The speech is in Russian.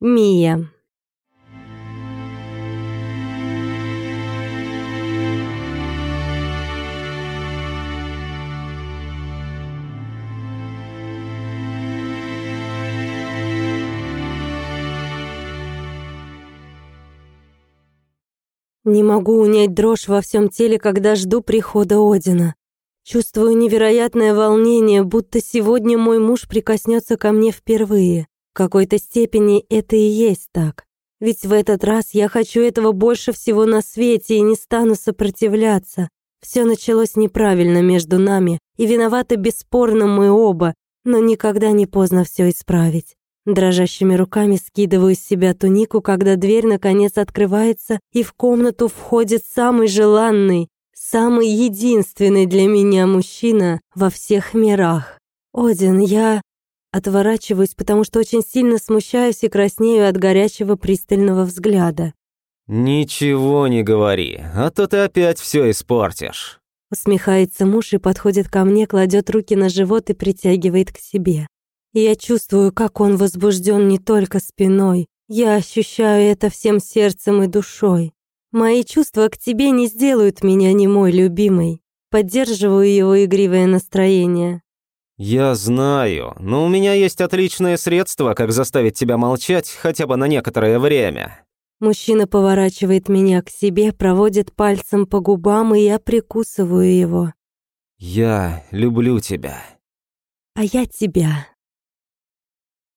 Мия. Не могу унять дрожь во всем теле, когда жду прихода Одина. Чувствую невероятное волнение, будто сегодня мой муж прикоснется ко мне впервые. В какой-то степени это и есть так. Ведь в этот раз я хочу этого больше всего на свете и не стану сопротивляться. Все началось неправильно между нами, и виноваты бесспорно мы оба, но никогда не поздно все исправить. Дрожащими руками скидываю с себя тунику, когда дверь наконец открывается, и в комнату входит самый желанный, самый единственный для меня мужчина во всех мирах. Один, я отворачиваюсь, потому что очень сильно смущаюсь и краснею от горячего пристального взгляда. «Ничего не говори, а то ты опять все испортишь». Усмехается муж и подходит ко мне, кладет руки на живот и притягивает к себе. Я чувствую, как он возбужден не только спиной. Я ощущаю это всем сердцем и душой. Мои чувства к тебе не сделают меня не мой любимый. Поддерживаю его игривое настроение. «Я знаю, но у меня есть отличное средство, как заставить тебя молчать хотя бы на некоторое время». Мужчина поворачивает меня к себе, проводит пальцем по губам, и я прикусываю его. «Я люблю тебя». «А я тебя».